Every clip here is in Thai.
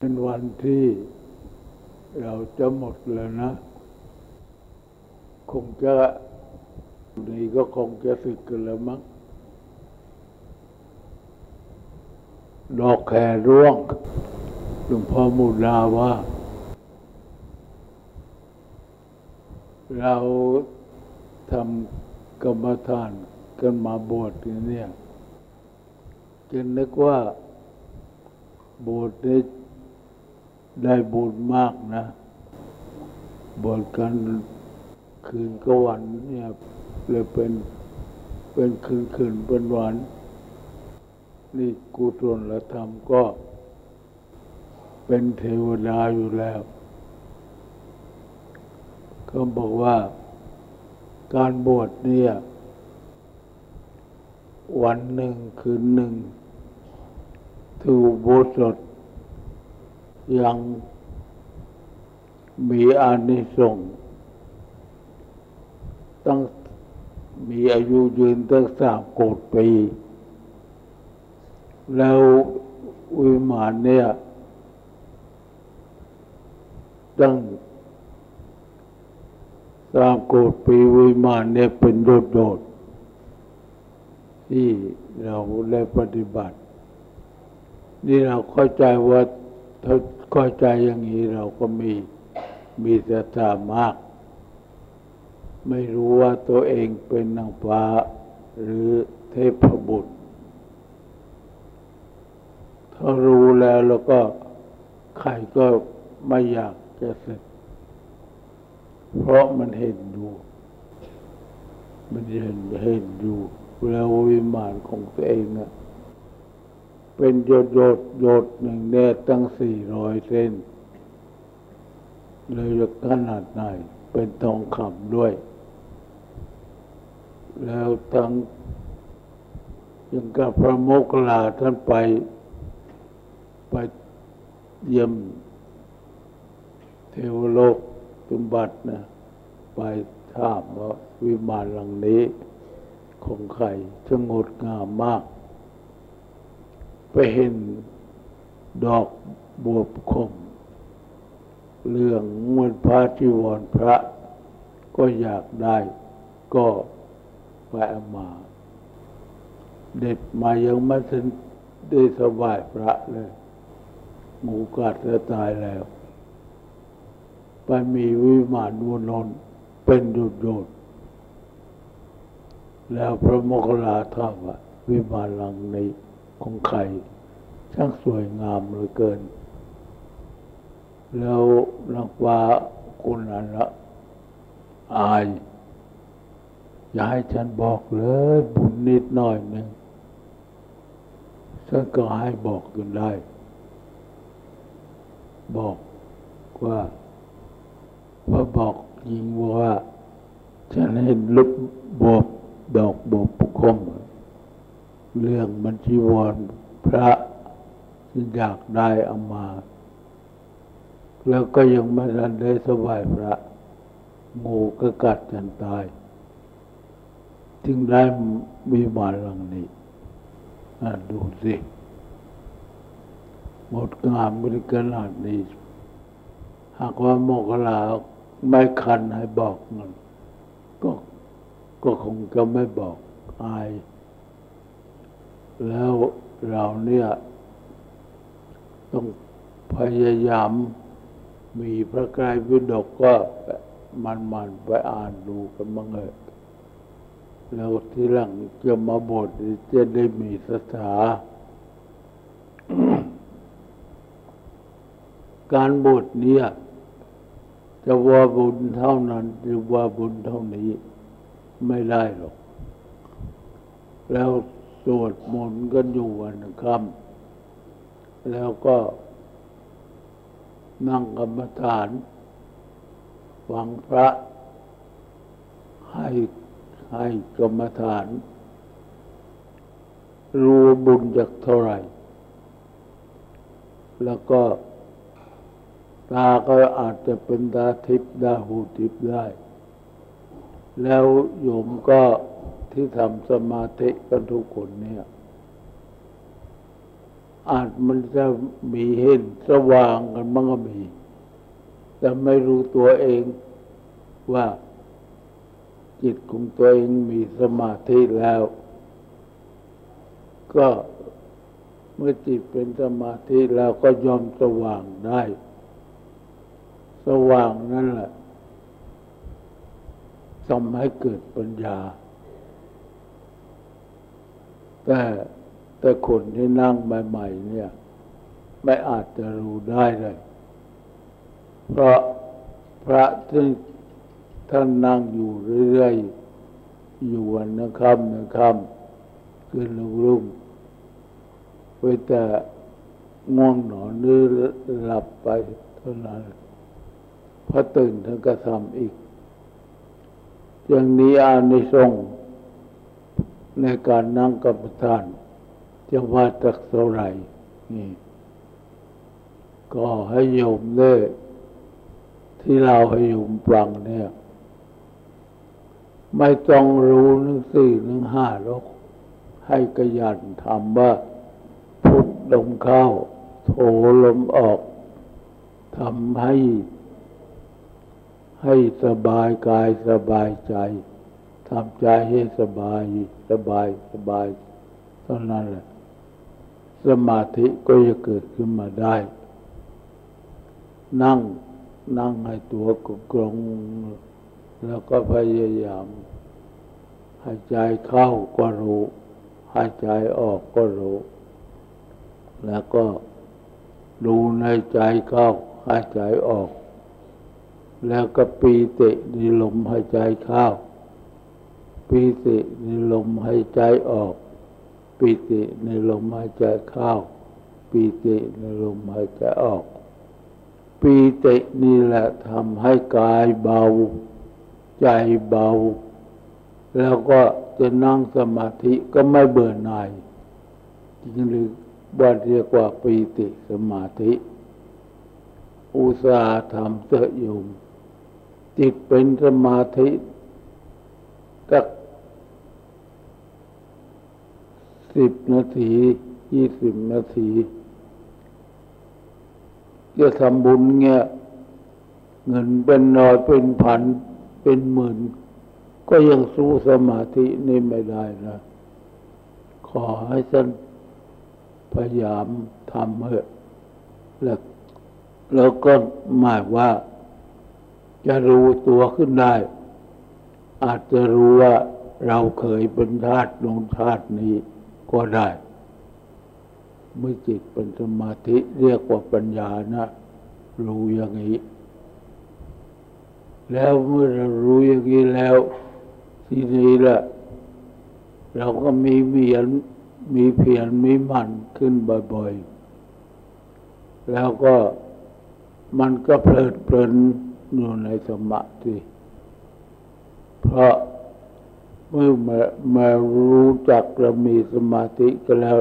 เป็นวันที่เราจะหมดแล้วนะ คงจะนี่ก็คงจะสึกกันแล้วมั้งดอกแครร่วงหลวงพ่อมูลาว่า เราทำกรรมฐานกันมาบวชเนี่ยจะนึกว่าบวชใน ได้บุญมากนะบวชกันคืนก็วันเนี่ยเลยเป็นเป็นคืนคืนเป็นวัน นี่กุศลธรรมก็เป็นเทวดาอยู่แล้วเขาบอกว่าการบวชเนี่ยวันหนึ่งคืนหนึ่งถือโบสถ ยังมีอานิสงส์ตั้งมีอายุยืนตั้งสามโกดปี แล้ววิมานเนี่ยตั้งสามโกดปีวิมานเนี่ยเป็นโดดโดดที่เราได้ปฏิบัติ นี่เราเข้าใจว่า ถ้าเข้าใจอย่างนี้เราก็มีมีศรัทธามาก ไม่รู้ว่าตัวเองเป็นนางฟ้าหรือเทพบุตร ถ้ารู้แล้วแล้วก็ใครก็ไม่อยากจะเสร็จ เพราะมันเห็นอยู่ มันเห็นเห็นอยู่แล้ววิมานของตัวเองอะ เป็นโยดโยดโยดหนึ่งเนี่ตั้งสี่ร้อยเส้น เลยขนาดไหน เป็นทองคำด้วย แล้วทั้งยังกับพระโมคคัลลาท่านไป ไปเยี่ยมเทวโลกตุบัตนะ ไปถามว่าวิมานหลังนี้ ของใครจะงดงามมาก ไปเห็นดอกบัวคม เรื่องมือนพระจีวรพระ ก็อยากได้ก็ไปเอามา เด็ดมายังไม่ทันได้สบายพระเลยหมูกัดจะตายแล้ว ไปมีวิมานวนนเป็นโดดโดดแล้วพระโมคคัลลาถาว่าวิมานหลังนี้ ของใครช่างสวยงามเหลือเกิน แล้วนักว่าคนนั้นละอาย อย่าให้ฉันบอกเลยบุญนิดหน่อยหนึ่งฉันก็ให้บอกกันได้ บอกว่าว่าบอกยิงว่า ฉันเห็นลุบบวบดอกบวบคมเเรื่องบัญชีวรพระอยากได้เอามา แล้วก็ยังไม่ทันได้สบายพระ งูก็กัดจนตาย จึงได้มีมาหลังนี้ดูสิหมดงามบริขนาดนี้ หากว่าโมกลาไม่คันให้บอกมันก็ก็คงจะไม่บอกอาย แล้วเราเนี่ยต้องพยายามมีพระกายวิดกก็มันมันไปอ่านดูกันบ้างเลยแล้วที่หลังจะมาบทจะได้มีศรัทธาการบทเนี่ยจะว่าบุญเท่านั้นหรือว่าบุญเท่านี้ไม่ได้หรอก แล้ว สวดมนต์กันอยู่วันค่ำแล้วก็นั่งกรรมฐานฟังพระให้ให้กรรมฐาน รู้บุญจากเท่าไหร่ แล้วก็ตาก็อาจจะเป็นตาทิพย์ตาหูทิพย์ได้ แล้วโยมก็ ที่ทำสมาธิกันทุกคนเนี่ย อาจมันจะมีเห็นสว่างกันบ้างก็มี แต่ไม่รู้ตัวเองว่าจิตของตัวเองมีสมาธิแล้ว ก็เมื่อจิตเป็นสมาธิแล้วก็ยอมสว่างได้ สว่างนั่นแหละทำให้เกิดปัญญา แต่แต่คนที่นั่งใหม่ๆเนี่ย ไม่อาจจะรู้ได้เลย เพราะพระที่ท่านนั่งอยู่เรื่อยๆอยู่วันนะค่ำนะค่ำคืนลุงรุ่งไปแต่ง่วงหนอนหรือหลับไปเท่านั้นพอตื่นท่านก็ทำอีกอย่างนี้อานิสงส์ ในการนั่งกรรมฐานจะว่าตักเท่าไหร่นี่ก็ให้โยมเล่ที่เราให้โยมฟังเนี่ย ไม่ต้องรู้หนึ่งสี่หนึ่งห้าหรอกให้กระยันทำว่า พุทลมเข้า โถลมออกทำให้ ให้สบายกายสบายใจ ทำใจให้สบาย สบาย สบายเท่านั้นแหละ สมาธิก็จะเกิดขึ้นมาได้ นั่ง นั่งให้ตัวกลง แล้วก็พยายามหายใจเข้าก็รู้หายใจออกก็รู้ แล้วก็ดูในใจเข้าหายใจออก แล้วก็ปีติในลมหายใจเข้า ปีติในลมหายใจออกปีติในลมหายใจเข้าปีติในลมหายใจออกปีตินี่แหละทำให้กายเบา ใจเบา แล้วก็จะนั่งสมาธิก็ไม่เบื่อหน่ายจริงหรือว่าเรียกว่าปีติสมาธิ อุตสาห์ทำเสยมจิตเป็นสมาธิตัก สิบนาทียี่สิบนาทีจะทำบุญเงี้ยเงินเป็นน้อยเป็นพัน เป็นหมื่น ก็ยังสู้สมาธินี่ไม่ได้นะขอให้ท่านพยายามทำเถอะแล้วแล้วก็หมายว่าจะรู้ตัวขึ้นได้ อาจจะรู้ว่าเราเคยเป็นธาตุลงธาตุนี้ ก็ได้ เมื่อจิตเป็นสมาธิเรียกว่าปัญญานะ รู้อย่างนี้ แล้วเมื่อเรารู้อย่างนี้แล้ว ทีนี้ละเราก็มีเมียนมีเพียรมีมันขึ้นบ่อยๆ แล้วก็มันก็เพลิดเพลินอยู่ในสมาธิเพราะ เมื่อมามารู้จักเรามีสมาธิก็แล้ว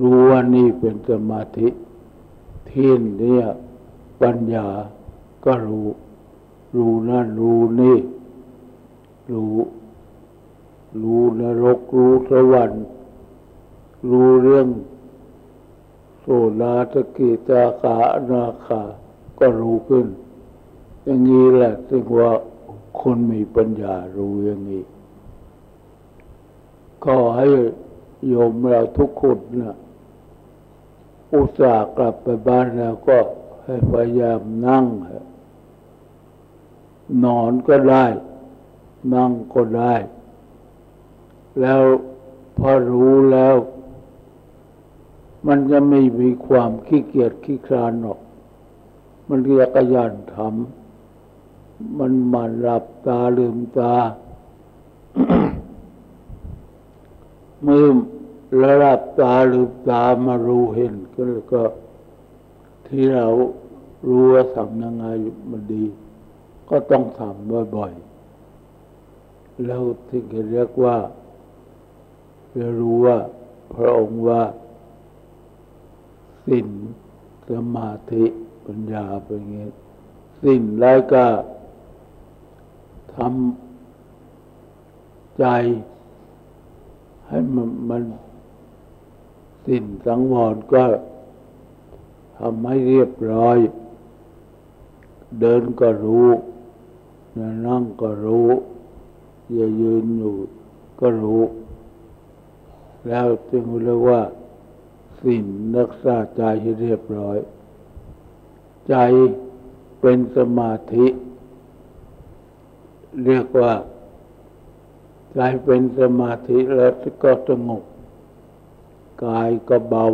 รู้ว่านี่เป็นสมาธิที่เนี่ยปัญญาก็รู้ รู้นั่นรู้นี่ รู้ รู้นรกรู้สวรรค์รู้เรื่องโสนาตกิตาขานาคาก็รู้ขึ้น อย่างนี้แหละซึ่งว่าคนมีปัญญารู้อย่างนี้ ขอให้โยมเราทุกคนนะอุตส่าห์กลับไปบ้านแล้วก็ให้พยายามนั่ง นอนก็ได้ นั่งก็ได้ แล้วพอรู้แล้ว มันจะไม่มีความขี้เกียจขี้คลานหรอก มันเรียกยันทำมันมันหลับตาลืมตา มือระลับตาลืมตามารู้เห็นก็ก็ที่เรารู้ว่าทำยังไงมันดี ก็ต้องทำบ่อยๆ แล้วที่เรียกว่าจะรู้ว่าพระองค์ว่าสินสมาธิปัญญาเป็นไงสิ่นแล้วก็ทำใจ ให้มันมันสินสังวรก็ทำให้เรียบร้อย เดินก็รู้จะนั่งก็รู้จะยืนอยู่ก็รู้ แล้วจึงเรียกว่าสิ่นรักษาใจให้เรียบร้อย ใจเป็นสมาธิ เรียกว่า ใจเป็นสมาธิแล้วก็สงบกายก็เบา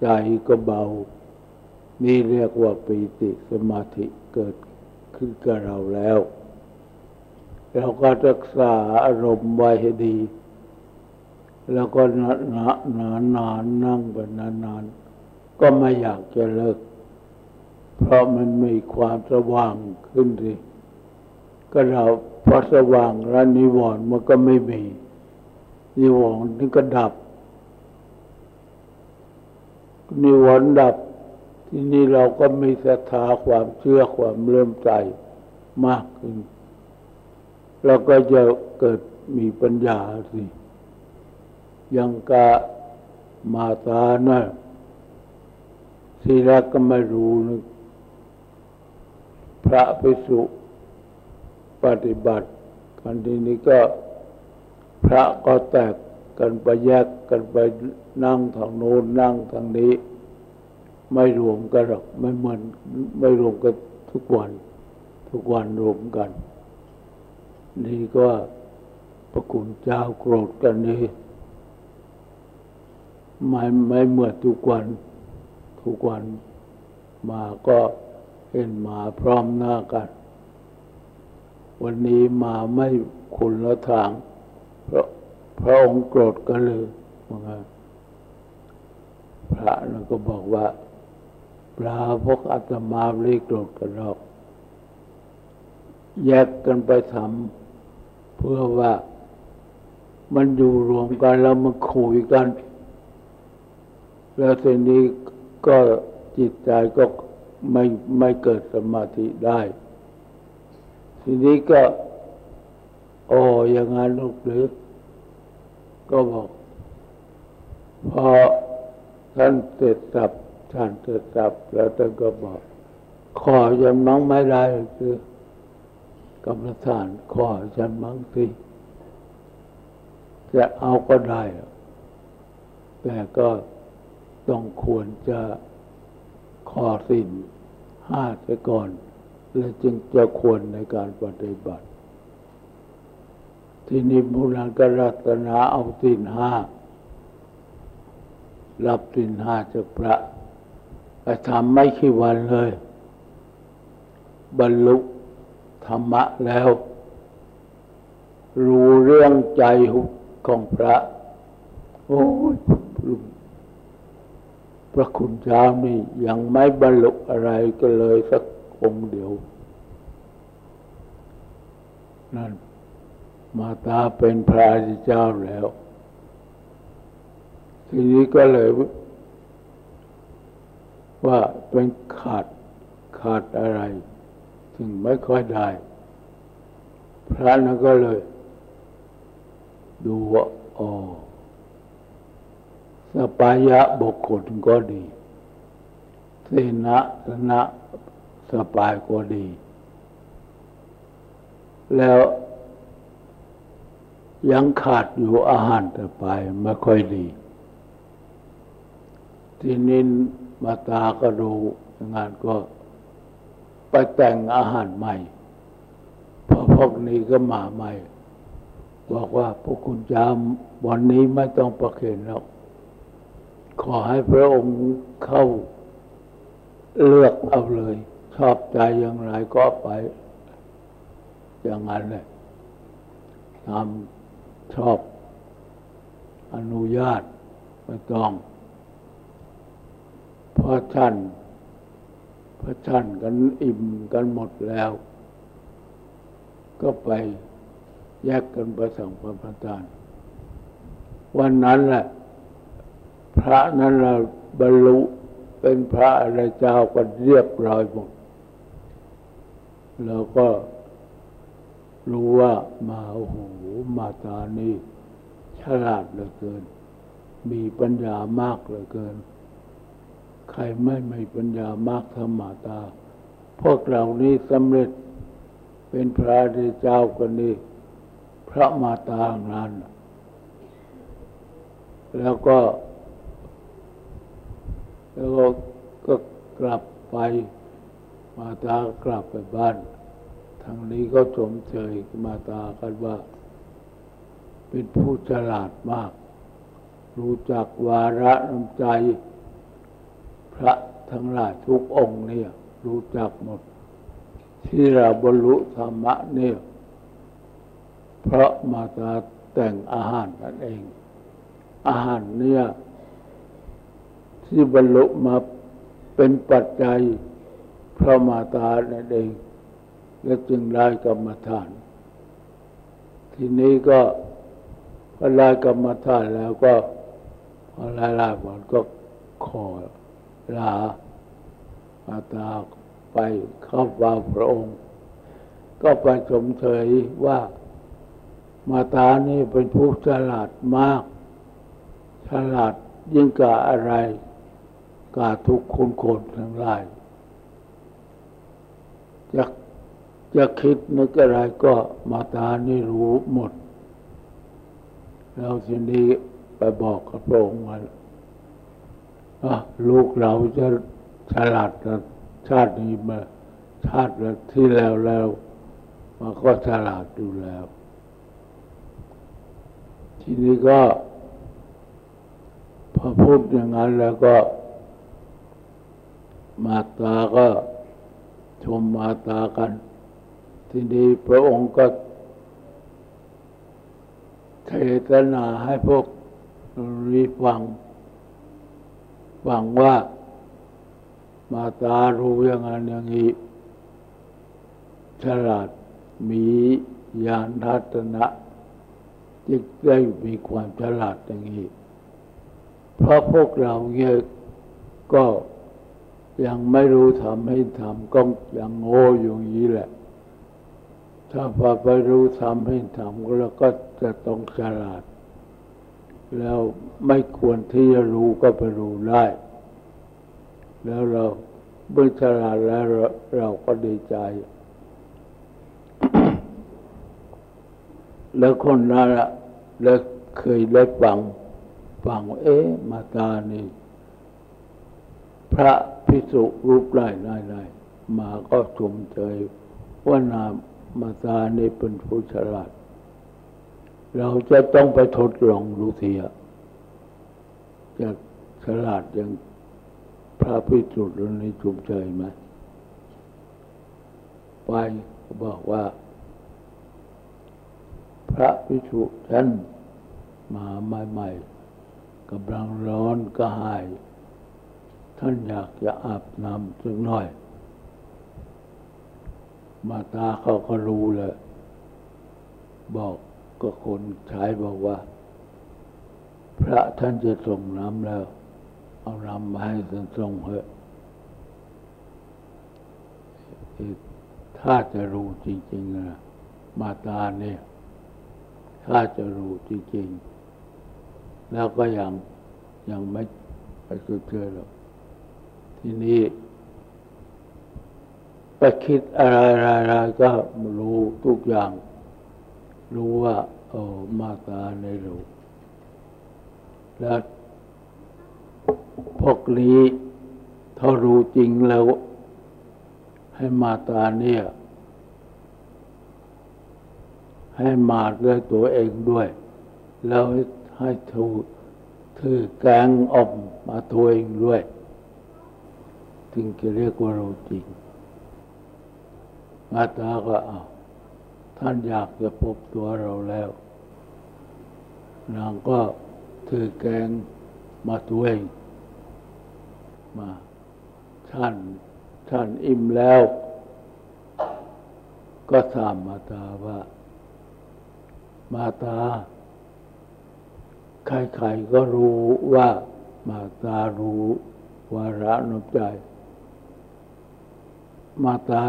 ใจก็เบา นี่เรียกว่าปีติสมาธิเกิดขึ้นกับเราแล้ว เราก็รักษาอารมณ์ไว้ให้ดี แล้วก็นานนานนานนั่งไปนานนานก็ไม่อยากจะเลิก เพราะมันมีความสว่างขึ้นสิก็เรา พอสว่างแล้วนิวรณ์มันก็ไม่มี นิวรณ์นี่ก็ดับ นิวรณ์ดับ ที่นี่เราก็มีศรัทธาความเชื่อความเลื่อมใสมากขึ้นเราก็จะเกิดมีปัญญาสิยังกะมาตานะทีแรกก็ไม่รู้นะพระภิกษุ ปฏิบัติกันทีนี้ก็พระก็แตกกันไปแยกกันไปนั่งทางโน้นนั่งทางนี้ ไม่รวมกันหรอกไม่เหมือนไม่รวมกันทุกวัน ทุกวันรวมกัน นี่ก็ประคุณเจ้าโกรธกันนี่ไม่ไม่เหมือนทุกวัน ทุกวันมาก็เห็นมาพร้อมหน้ากัน วันนี้มาไม่คุณละทาง เพราะพระองค์โกรธกันเลยว่าพระนั่นก็บอกว่าปลาพวกอาตมาไม่โกรธกันหรอก แยกกันไปทำเพื่อว่ามันอยู่รวมกันแล้วมันคุยกัน แล้วทีนี้ก็จิตใจก็ไม่ไม่เกิดสมาธิได้ ทีนี้ก็ โอ้ยังงั้นลูกหรือ ก็บอก พอท่านเสร็จสับท่านเสร็จสับแล้วท่านก็บอก ขอฉันมังไม่ได้คือกรรมฐานขอฉันมังสิจะเอาก็ได้ แต่ก็ต้องควรจะขอสินห้าไปก่อน แล้วจึงจะควรในการปฏิบัติ ที่นี่มูลังกรัตนาเอาสินห้ารับสินห้าจากพระไปทำไม่ขี้วันเลย บรรลุธรรมะแล้ว รู้เรื่องใจของพระ โอ้ยพระคุณเจ้านี่ยังไม่บรรลุอะไรก็เลยสัก องเดียว นั่น มาตาเป็นพระอริยเจ้าแล้ว ทีนี้ก็เลยว่าเป็นขาดขาดอะไรถึงไม่ค่อยได้ พระนั้นก็เลย ดูว่าอ๋อสปายะบุคคลก็ดีเสนะสนะ สปายก็ดี แล้วยังขาดอยู่อาหารแต่ไปไม่ค่อยดี ทีนี้มาตาก็ดูงานก็ไปแต่งอาหารใหม่พอพวกนี้ก็มาใหม่ บอกว่าพวกคุณจามวันนี้ไม่ต้องประเคนแล้วขอให้พระองค์เข้าเลือกเอาเลย ชอบใจอย่างไรก็ไปอย่างนั้นเลยทำชอบอนุญาตไม่ต้องเพราะท่านพระท่านกันอิ่มกันหมดแล้ว ก็ไปแยกกันไปสั่งพระประธาน วันนั้นแหละพระนั้นเราบรรลุเป็นพระอะไรเจ้าก็เรียบร้อยหมด แล้วก็รู้ว่ามาโอ้โหมาตานี่ฉลาดเหลือเกิน มีปัญญามากเหลือเกิน ใครไม่มีปัญญามากเท่ามาตา พวกเรานี้สำเร็จเป็นพระเดเจ้ากันนี้พระมาตานั้นแล้วก็แล้วก็ก็กลับไป มาตากลับไปบ้าน ทางนี้ก็ชมเชยมาตากันว่า เป็นผู้ฉลาดมาก รู้จักวาระน้ำใจ พระทั้งหลายทุกองค์เนี่ย รู้จักหมด ที่เราบรรลุธรรมะเนี่ย เพราะมาตาแต่งอาหารนั่นเอง อาหารเนี่ย ที่บรรลุมาเป็นปัจจัย พราะมาตานั่นเองและจึงได้กรรมฐาน ทีนี้ก็พอได้กรรมฐานแล้วก็พอลายลายวันก็ขอลามาตาไปเข้าว่าพระองค์ ก็ไปชมเชยว่ามาตานี่เป็นผู้ฉลาดมาก ฉลาดยิ่งกว่าอะไรกาทุกคนคนทั้งหลายจะ จะคิดนึกอะไรก็มาตานี่รู้หมด แล้วทีนี้ไปบอกกับพระองค์ว่าลูกเราจะฉลาดชาตินี้มาชาติที่แล้วแล้วมันก็ฉลาดอยู่แล้ว ทีนี้ก็พอพูดอย่างนั้นแล้วก็ มาตาก็ชมมาตากัน ทีนี้พระองค์ก็เทศนาให้พวกรีฟัง ฟังว่ามาตารู้อย่างนั้นอย่างนี้ฉลาดมีญาณทัศนะจึงได้มีความฉลาดอย่างนี้เพราะพวกเราเนี่ยก็ยังไม่รู้ทำให้ทำก็ยังโง่อยู่อย่างนี้แหละ ถ้าพอไปรู้ทำให้ทำก็เราก็จะต้องฉลาด แล้วไม่ควรที่จะรู้ก็ไปรู้ได้ แล้วเราเมื่อฉลาดแล้วเราเราก็ดีใจ แล้วคนนั้นละแล้วเคยได้ฟังฟังเอ๊ะมาตานี่ พระพิสุรูปไร้ไร้ไร้มาก็ชมเชยว่านาม มาตานี่เป็นผู้ฉลาด เราจะต้องไปทดลองดูเสียจะฉลาดอย่างพระพิสุทธิ์นี้ชมเชยไหมไปบอกว่า พระพิสุท่านมาใหม่ๆกำลังร้อนก็หาย ท่านอยากจะอาบน้ำสักหน่อย มาตาเขาก็รู้เลยบอกก็คนใช้บอกว่า พระท่านจะส่งน้ำแล้ว เอาน้ำมาให้ท่านส่งเถอะถ้าจะรู้จริงๆนะมาตาเนี่ยถ้าจะรู้จริงๆ แล้วก็ยังยังไม่ไปเจอหรอกทีนี้ ไปคิดอะไรๆก็รู้ทุกอย่าง รู้ว่าโอ้มาตาในรู้แล้วพวกนี้ถ้ารู้จริงแล้ว ให้มาตาเนี่ย ให้มาด้วยตัวเองด้วย แล้วให้ถูถือแกงอมมาตัวเองด้วยจึงจะเรียกว่าเราจริง มาตาก็เอาท่านอยากจะพบตัวเราแล้ว นางก็ถือแกงมาตัวเองมาท่านท่านอิ่มแล้ว ก็ถามมาตาว่า มาตา ใครๆก็รู้ว่ามาตารู้วาระน้ำใจ มาตา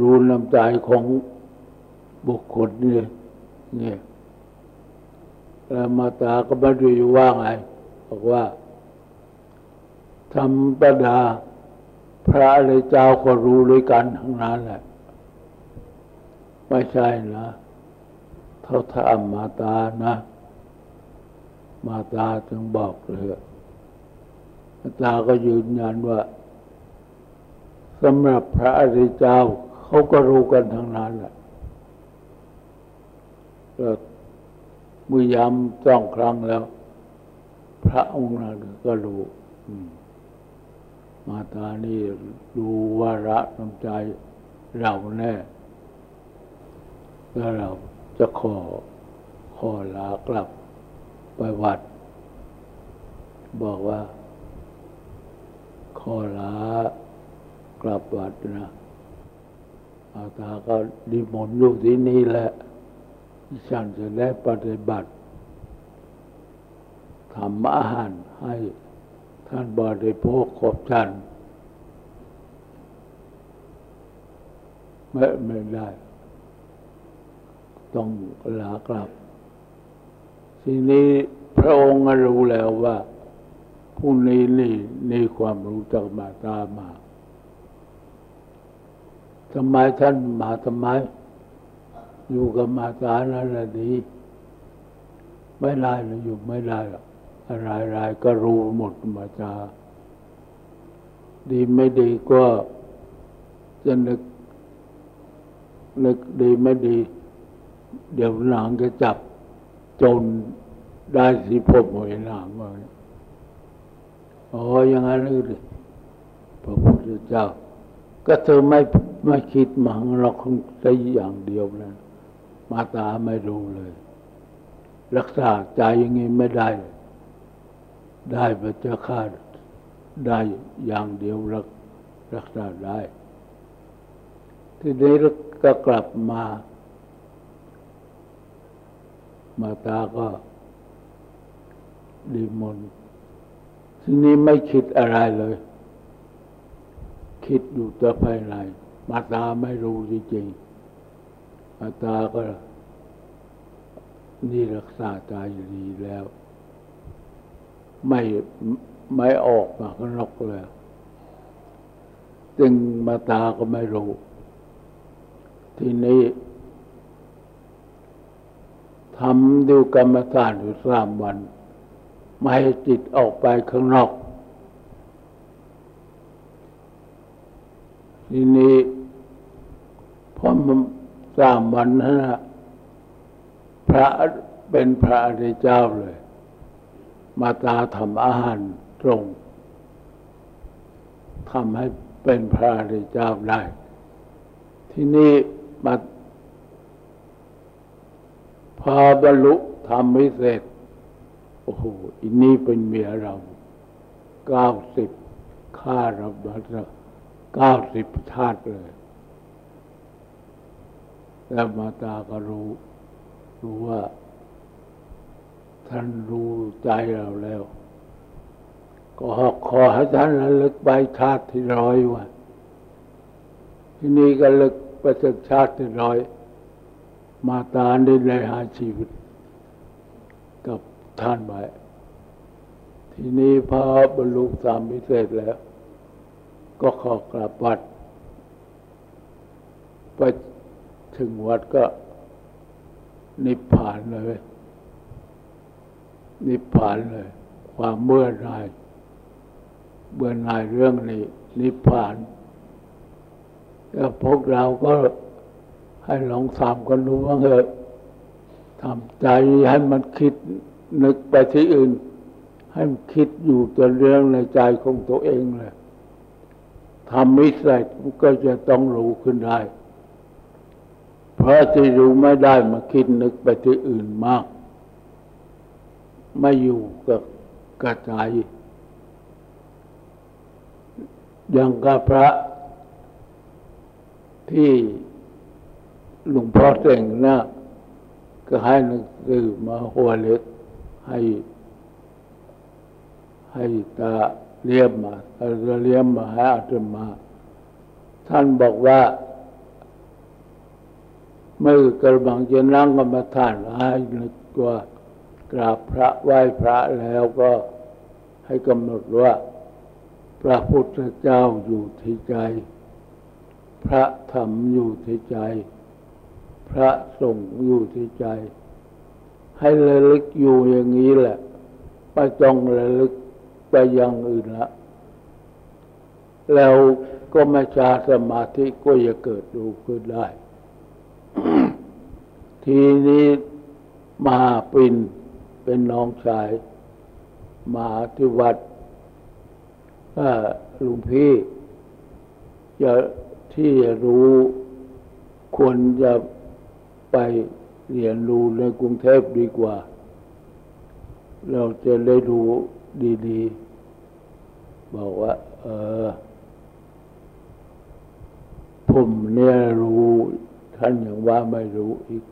รู้น้ำใจของบุคคลเนี่ยเนี่ยแล้วมาตาก็ไม่รู้ว่าไงบอกว่าธรรมปดา พระอริยเจ้าก็รู้ด้วยกันทั้งนั้นแหละ ไม่ใช่นะเท่าทามมาตานะ มาตาจึงบอกเลยมาตาก็ยืนยันว่า สำหรับพระอริยเจ้าเขาก็รู้กันทั้งนั้นแหละมือยำจ้องครั้งแล้ว พระองค์นั้นก็รู้มาตานี่รู้ว่าระน้ำใจเราแน่แล้วเราจะขอขอลากลับไปวัด บอกว่า ขอลา กลับวัดนะอาตาก็ดีมนอยู่ที่นี่แหละ ฉันจะได้ปฏิบัติทำอาหารให้ท่านบริโภคขอบฉันไม่ไม่ได้ ต้องลากลับ ทีนี้พระองค์รู้แล้วว่า ผู้นี้นี่นี่ความรู้จากมาตามา ทำไมท่านมาทำไม อยู่กับมาตานั่นแหละดี ไม่ได้เลยอยู่ไม่ได้หรอกอะไรไรก็รู้หมดมาจาดีไม่ดีก็จะนึกนึกดีไม่ดี เดี๋ยวหลังจะจับจนได้สิพบหวยหลังมาอ๋ออย่างนั้นเลยพระพุทธเจ้า ก็เธอไม่ไม่คิดมังเราคงได้อย่างเดียวนะมาตาไม่รู้เลย รักษาใจยังไงไม่ได้ ได้พระเจ้าข้าได้อย่างเดียวรักรักษาได้ ทีนี้ก็กลับมา มาตาก็ดีมนทีนี้ไม่คิดอะไรเลย คิดอยู่แต่ภายในมาตาไม่รู้จริงๆมาตาก็ นี่รักษาใจดีแล้ว ไม่ไม่ออกมาข้างนอกเลยจึงมาตาก็ไม่รู้ ทีนี้ทำดูกรรมฐานอยู่สามวัน ไม่ให้จิตออกไปข้างนอก ทีนี้พอมันสามวันนั้นพระเป็นพระอริยเจ้าเลย มาตาทำอาหารตรงทำให้เป็นพระอริยเจ้าได้ ที่นี่มาพอบรรลุทำไม่เสร็จโอ้โหอันนี้เป็นเมียเราเก้าสิบข้าราบัต เก้าสิบชาติเลยแล้วมาตาก็รู้ รู้ว่า ท่านรู้ใจเราแล้ว ก็ขอให้ท่านระลึกไปชาติที่ร้อยว่าที่นี่ก็ลึกไปถึงชาติที่ร้อย มาตาได้ในหาชีวิต กับท่านไว้ทีนี้พอบรรลุสามพิเศษแล้ว ก็ขอกลับวัด ไปถึงวัดก็นิพพานเลย นิพพานเลย ความเมื่อหน่ายเบื่อหน่ายเรื่องนี้ นิพพานแล้วพวกเราก็ให้ลองทำกันดูว่าเถอะทำใจให้มันคิดนึกไปที่อื่น ให้มันคิดอยู่แต่เรื่องในใจของตัวเองเลย ทำไม่เสร็จก็จะต้องรู้ขึ้นได้ เพราะที่รู้ไม่ได้มาคิดนึกไปที่อื่นมาก ไม่อยู่กับกระจายอย่างกับพระที่หลวงพ่อเต่งนะก็ให้หนังสือมาหัวเล็กให้ให้ตา เลี้ยมมาเลี้ยมมาให้อาตมา ท่านบอกว่าเมื่อกระบังจะนั่งกรรมฐานให้นึกว่ากราบพระไหว้พระแล้วก็ให้กำหนดว่า พระพุทธเจ้าอยู่ที่ใจ พระธรรมอยู่ที่ใจ พระสงฆ์อยู่ที่ใจ ให้ระลึกอยู่อย่างนี้แหละไม่ต้องระลึก ไปอย่างอื่นละแล้วก็ม่ชาสมาธิก็จะเกิดดูขึ้นได้ ทีนี้มาปินเป็นน้องชายมาที่วัดลุงพี่จะที่จะรู้ควรจะไปเรียนรู้ในกรุงเทพดีกว่า เราจะได้รู้ ดีๆ บอกว่า เออ ผมเนี่ยรู้ ท่านอย่างว่าไม่รู้อีก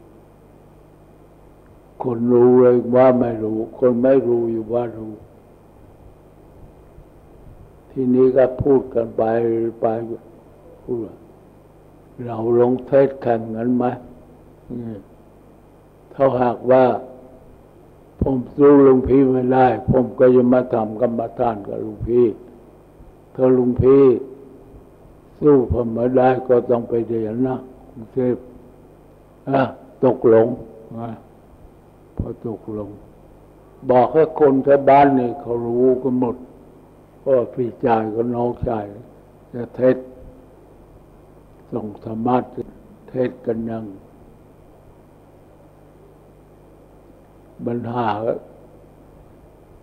คนรู้เลยว่าไม่รู้ คนไม่รู้อยู่ว่ารู้ ทีนี้ก็พูดกันไปไปพูดเราลงเทศแข่งกันไหมถ้าหากว่า ผมสู้ลุงพี่ไม่ได้ ผมก็จะมาทำกรรมฐานกับลุงพี่ถ้าลุงพี่สู้ผมไม่ได้ก็ต้องไปเรียนนะกรุงเทพอะตกลงอะพอตกลง บอกให้คนแถวบ้านนี่เขารู้กันหมดว่าพี่ชายก็น้องชายจะเทศส่งธรรมะเทศกันยัง ปัญหา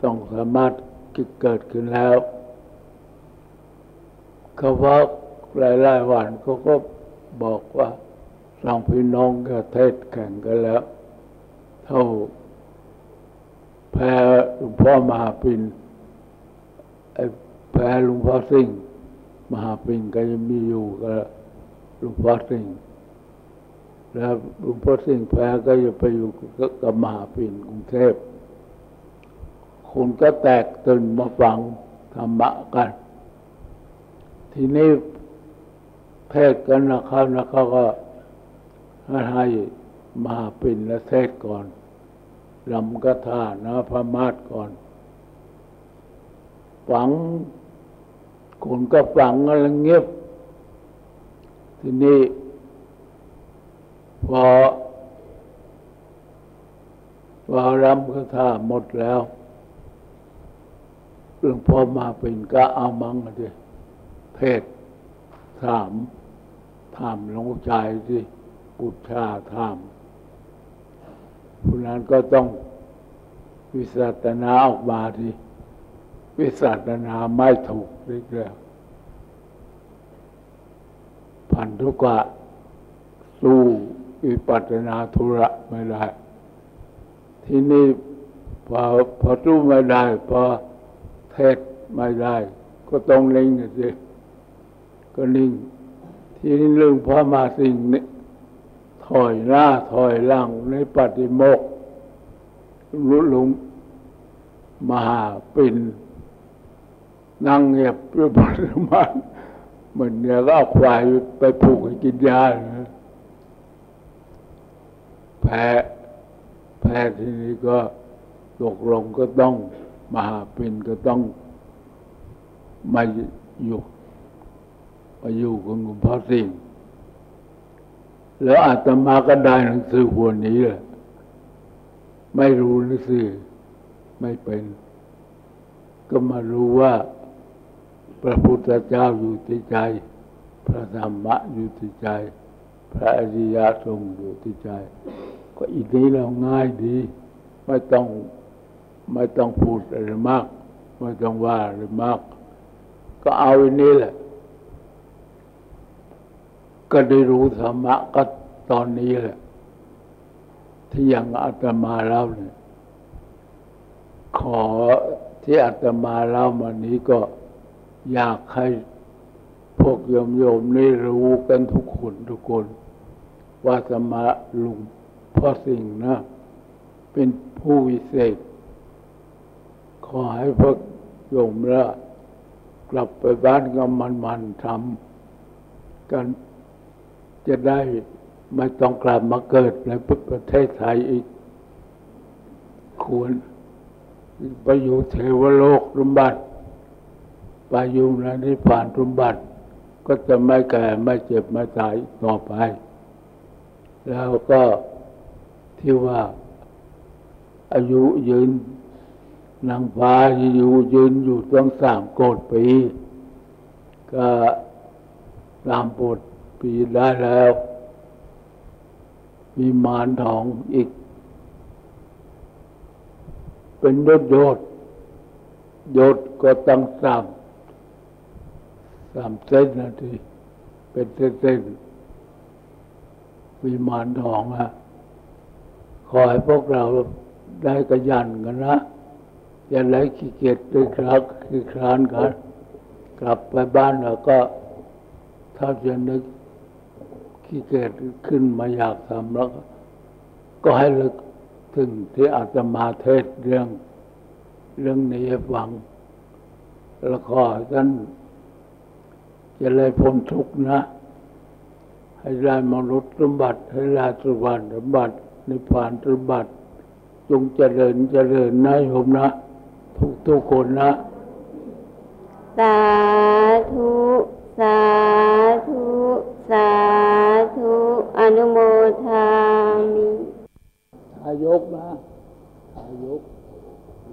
ต้องสามารถเกิดขึ้นแล้วเขาว่าหลายๆวันเขาก็บอกว่าสองพี่น้องก็เทศแข่งกันแล้ว เท่าแพ้หลวงพ่อมหาปินแพ้หลวงพ่อสิงห์มหาปินก็ยังมีอยู่กับหลวงพ่อสิงห์ แล้วหลวงพ่อสิงแพ้ก็จะไปอยู่กับมหาปินกรุงเทพคุณก็แตกตื่นมาฟังธรรมะกัน ทีนี้เทศกันนะครับนะเขาก็ให้มหาปินและเทศก่อนลำกระทานะพมาศก่อน ฝังคนก็ฝังอะไรเงียบ ทีนี้ พอพอรำคาถาหมดแล้วเรื่องพอมาเป็นก็เอามังดิเพศถามถามหลวงชายสิปุชาถามผู้นั้นก็ต้องวิสัตนาออกมาทีวิสัตนาไม่ถูกเรียกแล้วพันธุกะสู้ วิปัสนาธุระไม่ได้ ที่นี่พอพอสู้ไม่ได้พอเทศไม่ได้ ก็ต้องนิ่งสิก็นิ่ง ที่นี่เรื่องพอมาสิ่งนี้ถอยหน้าถอยหลังในปฏิโมกลุลุงมหาปินนั่งเงียบเพื่อปัจมาเหมือนเนี่ยก็เอาควายไปผูกกินยา แพ้ แพ้ทีนี้ก็ตกลงก็ต้องมหาปินก็ต้องมาอยู่มาอยู่กับหลวงพ่อสิงห์แล้วอาตมาก็ได้หนังสือหัวนี้แหละไม่รู้หนังสือไม่เป็น ก็มารู้ว่าพระพุทธเจ้าอยู่ที่ใจ พระธรรมะอยู่ที่ใจ พระอริยสงฆ์อยู่ที่ใจ ก็อีกนี้เราง่ายดี ไม่ต้องไม่ต้องพูดอะไรมาก ไม่ต้องว่าอะไรมาก ก็เอาอันนี้แหละ ก็ได้รู้ธรรมะก็ตอนนี้แหละ ที่ยังอาตมาเล่าเนี่ย ขอที่อาตมาเล่ามานี้ก็อยากให้พวกโยมโยมนี่รู้กันทุกคนทุกคน วาสมาลุงพ่อสิ่งนะ เป็นผู้วิเศษ ขอให้พวกโยมละกลับไปบ้านก็มันมันทำกันจะได้ไม่ต้องกลับมาเกิดในประเทศไทยอีก ควร ไปอยู่เทวโลกสมบัติไปอยู่ในนิพพานสมบัติก็จะไม่แก่ไม่เจ็บไม่ตายต่อไป แล้วก็ที่ว่าอายุยืนนางฟ้าอยู่ยืนอยู่ตั้งสามโกดปี ก็ตามปดปีได้แล้ว มีมารทองอีก เป็นยศยศยศก็ตั้งสามสามเส้นนาที เป็นเส้นๆ มีมารทองอะขอให้พวกเราได้กระยันกันนะ อย่าไล่ขี้เกียจด้วยครักขี้ครานกัน กลับไปบ้านแล้วก็ถ้าจะนึกขี้เกียจขึ้นมาอยากทำแล้ว ก็ให้ลึกถึงที่อาตมาเทศเรื่อง เรื่องนี้ให้ฟัง แล้วก็ท่านจะเลยพ้นทุกข์นะ ให้ได้มนุษย์สมบัติให้ได้สวรรค์สมบัตินิพพานสมบัติจงเจริญเจริญนะโยมนะ ทุกทุกคนนะ สาธุ สาธุ สาธุ อนุโมทามิทายกนะทายก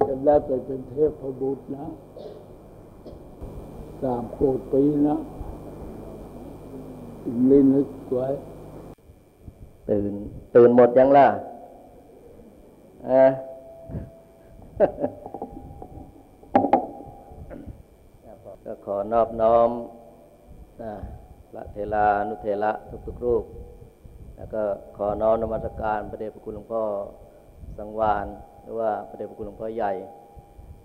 จะได้ไปเป็นเทพบุตรนะสามโกดปีนะถึงเล่นนึกไว้ตื่น ตื่นหมดยังล่ะเอะก็ขอนอบน้อมนะพระเทลานุเทระทุกๆรูป แล้วก็ขอน้อมนมัสการพระเดชพระคุณหลวงพ่อสังวานหรือว่าพระเดชพระคุณหลวงพ่อใหญ่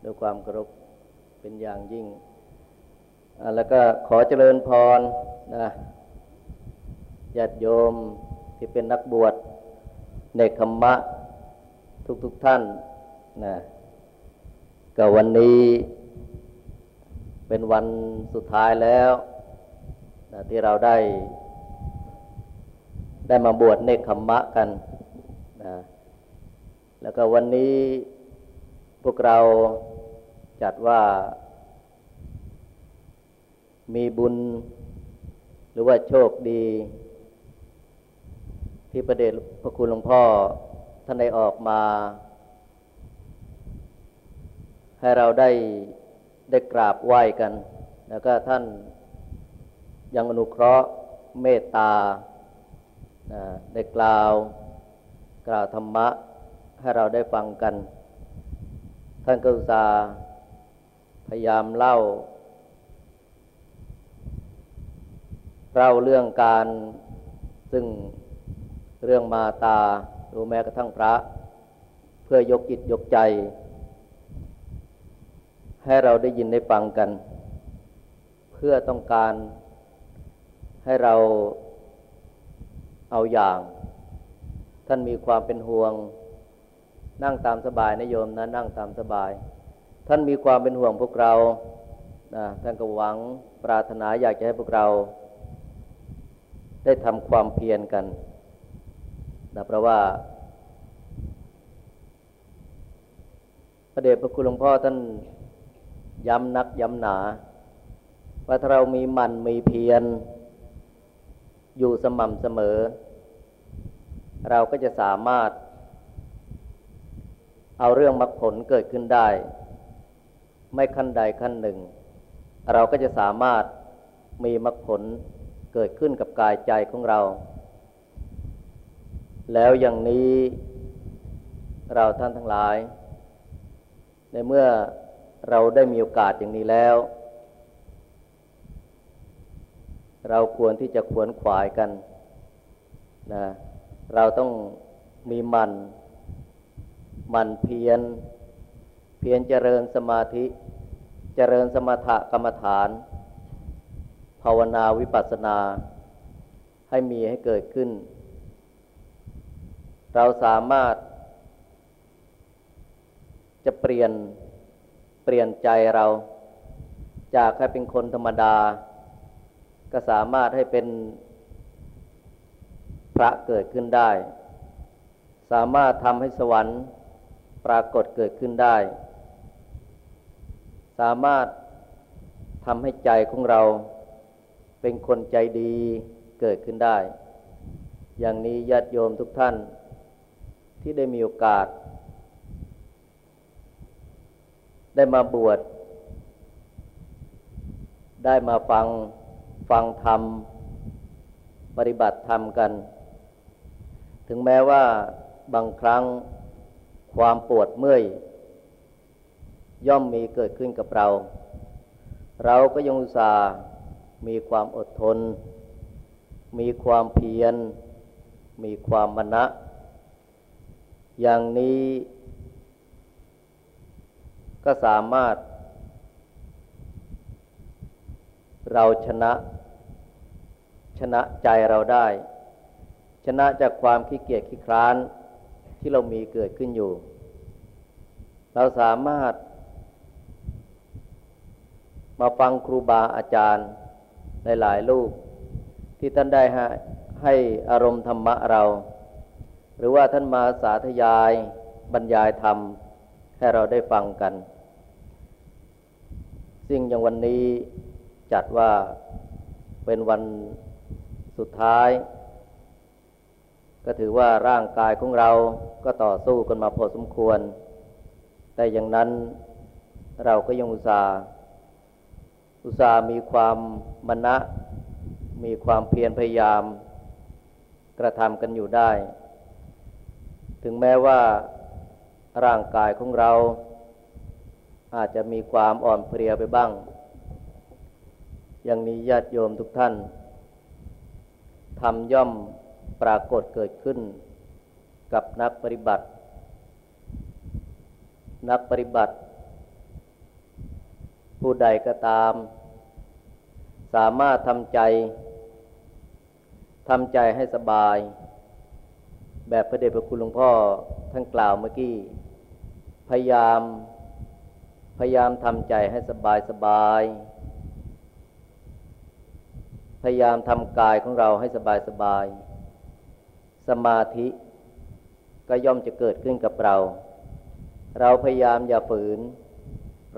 ด้วยความเคารพเป็นอย่างยิ่งอ่าแล้วก็ขอเจริญพรนะ ญาติโยมที่เป็นนักบวชในคขมมะทุกๆทท่านนะก็วันนี้เป็นวันสุดท้ายแล้วนะที่เราได้ ได้มาบวชเนคขมมะกันนะแล้วก็วันนี้พวกเราจัดว่า มีบุญหรือว่าโชคดี ที่ประเดชพระคุณหลวงพ่อท่านได้ออกมา ให้เราได้ได้กราบไหว้กัน แล้วก็ท่านยังอนุเคราะห์เมตตานะได้กล่าว กล่าวธรรมะให้เราได้ฟังกัน ท่านก็อุตส่าห์พยายามเล่า เล่าเรื่องการซึ่ง เรื่องมาตาหรือแม้กระทั่งพระ เพื่อยกจิตยกใจ ให้เราได้ยินได้ฟังกัน เพื่อต้องการให้เราเอาอย่าง ท่านมีความเป็นห่วง นั่งตามสบายนะโยมนะนั่งตามสบาย ท่านมีความเป็นห่วงพวกเรานะท่านก็หวังปรารถนาอยากจะให้พวกเรา ได้ทำความเพียรกัน นะเพราะว่า พระเดชพระคุณหลวงพ่อท่านย้ำนักย้ำหนา ว่าถ้าเรามีมันมีเพียร อยู่สม่ำเสมอ เราก็จะสามารถ เอาเรื่องมรรคผลเกิดขึ้นได้ ไม่ขั้นใดขั้นหนึ่ง เราก็จะสามารถมีมรรคผลเกิดขึ้นกับกายใจของเรา แล้วอย่างนี้เราท่านทั้งหลาย ในเมื่อเราได้มีโอกาสอย่างนี้แล้ว เราควรที่จะขวนขวายกันนะเราต้องมีมัน มันเพียรเพียรเจริญสมาธิ เจริญสมถกรรมฐาน ภาวนาวิปัสสนา ให้มีให้เกิดขึ้น เราสามารถ จะเปลี่ยนเปลี่ยนใจเรา จากให้เป็นคนธรรมดา ก็สามารถให้เป็นพระเกิดขึ้นได้ สามารถทำให้สวรรค์ปรากฏเกิดขึ้นได้ สามารถทำให้ใจของเรา เป็นคนใจดีเกิดขึ้นได้ อย่างนี้ญาติโยมทุกท่าน ที่ได้มีโอกาส ได้มาบวช ได้มาฟังฟังธรรม ปฏิบัติธรรมกัน ถึงแม้ว่าบางครั้งความปวดเมื่อย ย่อมมีเกิดขึ้นกับเรา เราก็ยังอุตส่าห์มีความอดทน มีความเพียร มีความมณะ อย่างนี้ก็สามารถ เราชนะ ชนะใจเราได้ ชนะจากความขี้เกียจขี้คร้านที่เรามีเกิดขึ้นอยู่ เราสามารถ มาฟังครูบาอาจารย์ในหลายลูก ที่ท่านได้ให้อารมณ์ธรรมะเรา หรือว่าท่านมาสาธยายบรรยายธรรม ให้เราได้ฟังกันสิ่งอย่างวันนี้จัดว่าเป็นวันสุดท้าย ก็ถือว่าร่างกายของเราก็ต่อสู้กันมาพอสมควร แต่อย่างนั้นเราก็ยังอุตส่าห์อุตส่าห์มีความมณะ มีความเพียรพยายาม กระทำกันอยู่ได้ ถึงแม้ว่าร่างกายของเรา อาจจะมีความอ่อนเพลียไปบ้างย่างนี้ญาติโยมทุกท่านทำย่อมปรากฏเกิดขึ้นกับนักปฏิบัติ นักปฏิบัติ ผู้ใดก็ตาม สามารถทำใจทำใจให้สบาย แบบพระเดชพระคุณหลวงพ่อท่านกล่าวเมื่อกี้ พยายาม พยายามทำใจให้สบายสบาย พยายามทำกายของเราให้สบายสบาย สมาธิก็ย่อมจะเกิดขึ้นกับเรา เราพยายามอย่าฝืน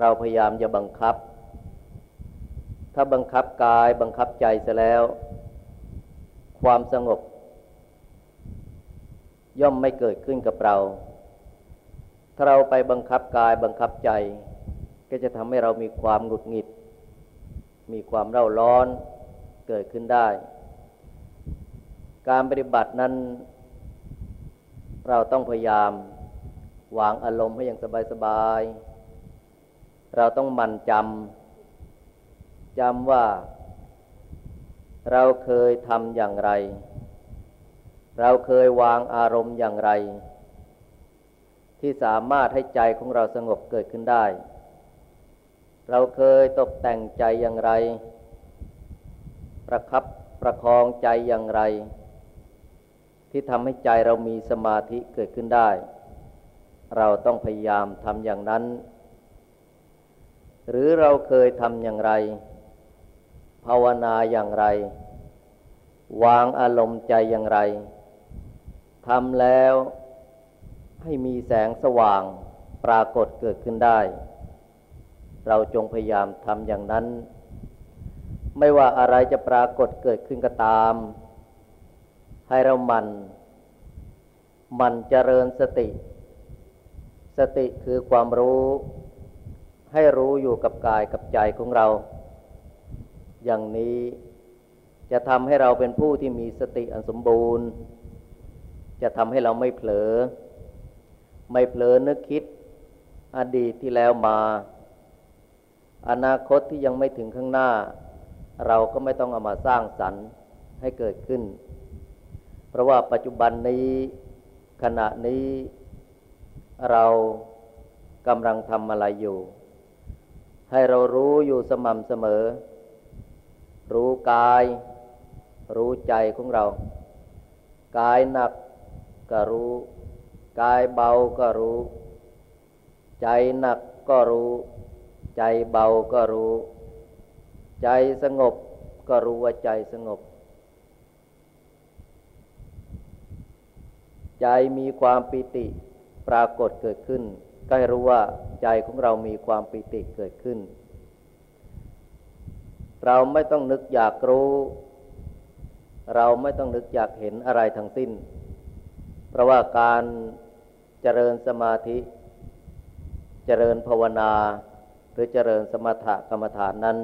เราพยายามอย่าบังคับ ถ้าบังคับกายบังคับใจเสียแล้ว ความสงบ ย่อมไม่เกิดขึ้นกับเรา ถ้าเราไปบังคับกายบังคับใจ ก็จะทำให้เรามีความหงุดหงิด มีความเร่าร้อนเกิดขึ้นได้ การปฏิบัตินั้น เราต้องพยายามวางอารมณ์ให้อย่างสบายๆ เราต้องมันจำจำว่าเราเคยทำอย่างไร เราเคยวางอารมณ์อย่างไร ที่สามารถให้ใจของเราสงบเกิดขึ้นได้ เราเคยตกแต่งใจอย่างไร ประคับประคองใจอย่างไร ที่ทำให้ใจเรามีสมาธิเกิดขึ้นได้ เราต้องพยายามทำอย่างนั้น หรือเราเคยทำอย่างไร ภาวนาอย่างไร วางอารมณ์ใจอย่างไร ทำแล้วให้มีแสงสว่างปรากฏเกิดขึ้นได้ เราจงพยายามทำอย่างนั้น ไม่ว่าอะไรจะปรากฏเกิดขึ้นก็ตาม ให้เรามัน มันเจริญสติ สติคือความรู้ ให้รู้อยู่กับกายกับใจของเรา อย่างนี้จะทำให้เราเป็นผู้ที่มีสติอันสมบูรณ์ จะทำให้เราไม่เผลอ ไม่เผลอนึกคิด อดีตที่แล้วมา อนาคตที่ยังไม่ถึงข้างหน้า เราก็ไม่ต้องเอามาสร้างสรรค์ให้เกิดขึ้น เพราะว่าปัจจุบันนี้ขณะนี้เรากำลังทำอะไรอยู่ ให้เรารู้อยู่สม่ำเสมอ รู้กาย รู้ใจของเรา กายหนัก ก็รู้ กายเบาก็รู้ ใจหนักก็รู้ ใจเบาก็รู้ ใจสงบก็รู้ว่าใจสงบ ใจมีความปิติปรากฏเกิดขึ้น ก็ให้รู้ว่าใจของเรามีความปิติเกิดขึ้น เราไม่ต้องนึกอยากรู้ เราไม่ต้องนึกอยากเห็นอะไรทั้งสิ้น เพราะว่าการเจริญสมาธิ เจริญภาวนา หรือเจริญสมถกรรมฐานนั้น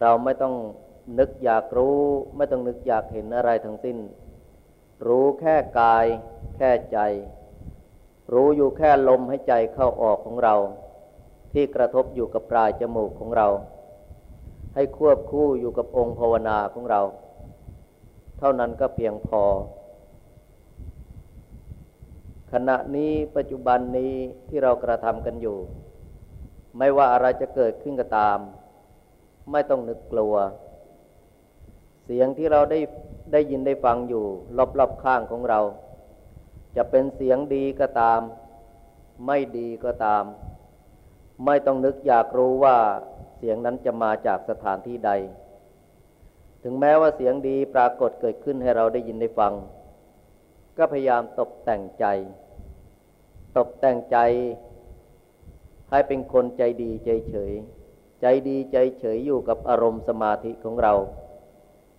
เราไม่ต้องนึกอยากรู้ ไม่ต้องนึกอยากเห็นอะไรทั้งสิ้น รู้แค่กาย แค่ใจ รู้อยู่แค่ลมให้ใจเข้าออกของเรา ที่กระทบอยู่กับปลายจมูกของเรา ให้ควบคู่อยู่กับองค์ภาวนาของเรา เท่านั้นก็เพียงพอ ขณะนี้ปัจจุบันนี้ที่เรากระทำกันอยู่ ไม่ว่าอะไรจะเกิดขึ้นก็ตาม ไม่ต้องนึกกลัว เสียงที่เราได้ได้ยินได้ฟังอยู่ รอบๆข้างของเรา จะเป็นเสียงดีก็ตาม ไม่ดีก็ตาม ไม่ต้องนึกอยากรู้ว่าเสียงนั้นจะมาจากสถานที่ใด ถึงแม้ว่าเสียงดีปรากฏเกิดขึ้นให้เราได้ยินได้ฟัง ก็พยายามตกแต่งใจ ตกแต่งใจ ให้เป็นคนใจดีใจเฉย ใจดีใจเฉยอยู่กับอารมณ์สมาธิของเรา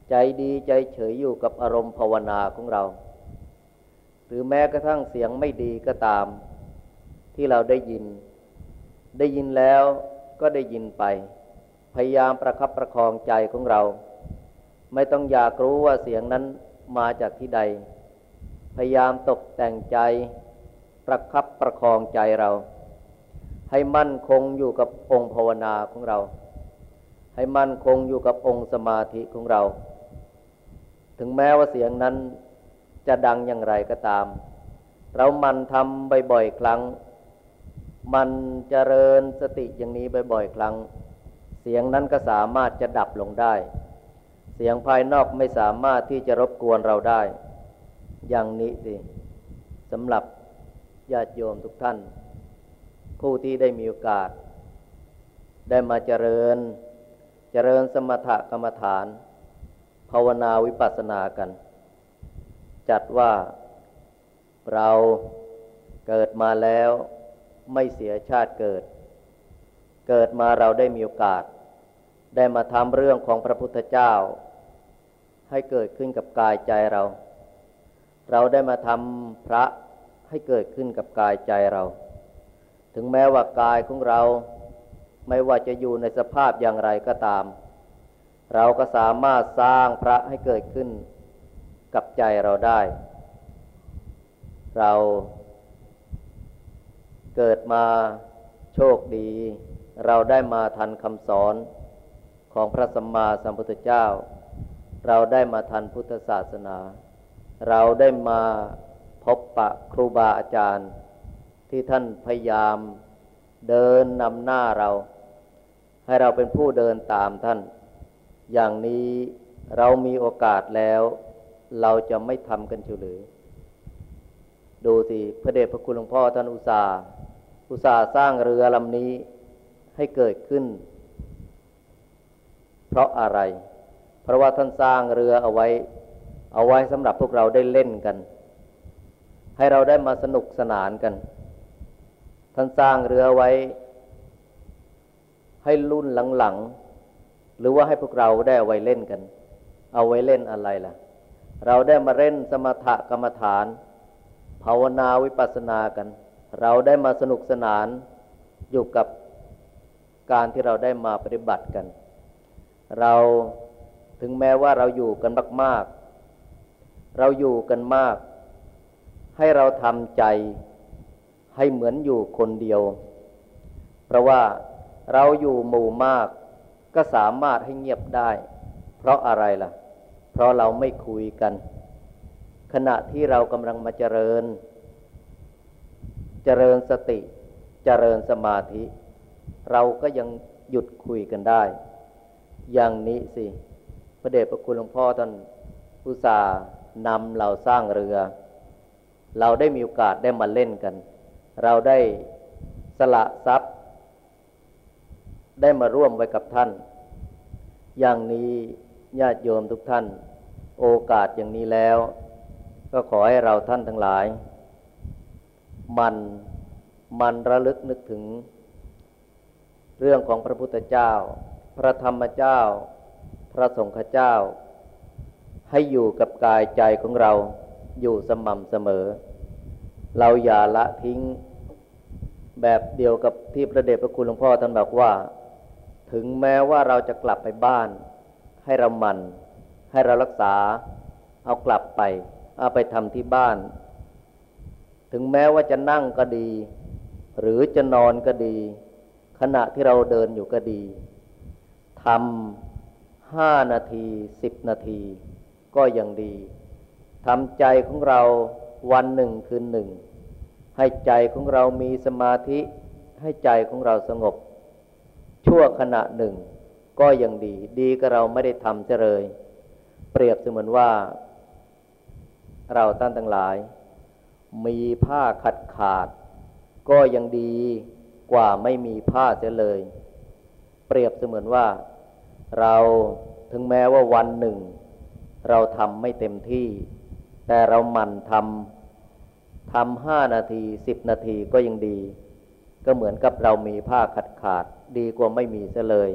ใจดีใจเฉยอยู่กับอารมณ์ภาวนาของเรา หรือแม้กระทั่งเสียงไม่ดีก็ตาม ที่เราได้ยิน ได้ยินแล้วก็ได้ยินไป พยายามประคับประคองใจของเรา ไม่ต้องอยากรู้ว่าเสียงนั้นมาจากที่ใด พยายามตกแต่งใจประคับประคองใจเรา ให้มั่นคงอยู่กับองค์ภาวนาของเรา ให้มั่นคงอยู่กับองค์สมาธิของเรา ถึงแม้ว่าเสียงนั้นจะดังอย่างไรก็ตาม เรามันทำบ่อยๆครั้ง มันเจริญสติอย่างนี้บ่อยๆครั้ง เสียงนั้นก็สามารถจะดับลงได้ เสียงภายนอกไม่สามารถที่จะรบกวนเราได้ อย่างนี้สิสำหรับญาติโยมทุกท่าน ผู้ที่ได้มีโอกาส ได้มาเจริญ เจริญสมถกรรมฐาน ภาวนาวิปัสสนากัน จัดว่าเราเกิดมาแล้วไม่เสียชาติเกิด เกิดมาเราได้มีโอกาส ได้มาทำเรื่องของพระพุทธเจ้า ให้เกิดขึ้นกับกายใจเรา เราได้มาทำพระให้เกิดขึ้นกับกายใจเรา ถึงแม้ว่ากายของเรา ไม่ว่าจะอยู่ในสภาพอย่างไรก็ตาม เราก็สามารถสร้างพระให้เกิดขึ้นกับใจเราได้ เราเกิดมาโชคดี เราได้มาทันคำสอนของพระสัมมาสัมพุทธเจ้า เราได้มาทันพุทธศาสนา เราได้มาพบปะครูบาอาจารย์ ที่ท่านพยายามเดินนำหน้าเรา ให้เราเป็นผู้เดินตามท่าน อย่างนี้เรามีโอกาสแล้ว เราจะไม่ทำกันเฉลยดูสิพระเดชพระคุณหลวงพ่อท่านอุตสาอุตสาสร้างเรือลำนี้ให้เกิดขึ้น เพราะอะไร เพราะว่าท่านสร้างเรือเอาไว้ เอาไว้สำหรับพวกเราได้เล่นกัน ให้เราได้มาสนุกสนานกัน ท่านสร้างเรือไว้ ให้รุ่นหลังๆ หรือว่าให้พวกเราได้เอาไว้เล่นกัน เอาไว้เล่นอะไรล่ะ เราได้มาเล่นสมถกรรมฐาน ภาวนาวิปัสสนากัน เราได้มาสนุกสนานอยู่กับการที่เราได้มาปฏิบัติกัน เราถึงแม้ว่าเราอยู่กันมากๆ เราอยู่กันมาก ให้เราทำใจให้เหมือนอยู่คนเดียว เพราะว่าเราอยู่หมู่มาก ก็สามารถให้เงียบได้ เพราะอะไรล่ะ เพราะเราไม่คุยกัน ขณะที่เรากำลังมาเจริญ เจริญสติ เจริญสมาธิ เราก็ยังหยุดคุยกันได้ อย่างนี้สิ พระเดชพระคุณหลวงพ่อท่านอุตสาห์ นำเราสร้างเรือ เราได้มีโอกาสได้มาเล่นกัน เราได้สละทรัพย์ ได้มาร่วมไว้กับท่าน อย่างนี้ญาติโยมทุกท่าน โอกาสอย่างนี้แล้ว ก็ขอให้เราท่านทั้งหลาย มันมันระลึกนึกถึง เรื่องของพระพุทธเจ้า พระธรรมเจ้า พระสงฆ์เจ้า ให้อยู่กับกายใจของเราอยู่สม่ำเสมอ เราอย่าละทิ้งแบบเดียวกับที่พระเดชพระคุณหลวงพ่อท่านบอกว่า ถึงแม้ว่าเราจะกลับไปบ้าน ให้เรามันให้เรารักษา เอากลับไป เอาไปทำที่บ้าน ถึงแม้ว่าจะนั่งก็ดี หรือจะนอนก็ดี ขณะที่เราเดินอยู่ก็ดีทำห้านาทีสิบนาที ก็ยังดีทำใจของเราวันหนึ่งคืนหนึ่ง ให้ใจของเรามีสมาธิ ให้ใจของเราสงบ ชั่วขณะหนึ่ง ก็ยังดี ดีก็เราไม่ได้ทำเลย เปรียบเสมือนว่า เราท่านทั้งหลาย มีผ้าขัดขาด ก็ยังดีกว่าไม่มีผ้าเสียเลย เปรียบเสมือนว่า เราถึงแม้ว่าวันหนึ่ง เราทำไม่เต็มที่ แต่เราหมั่นทำทำห้านาทีสิบนาทีก็ยังดี ก็เหมือนกับเรามีผ้าขัดขาดดีกว่าไม่มีซะเลย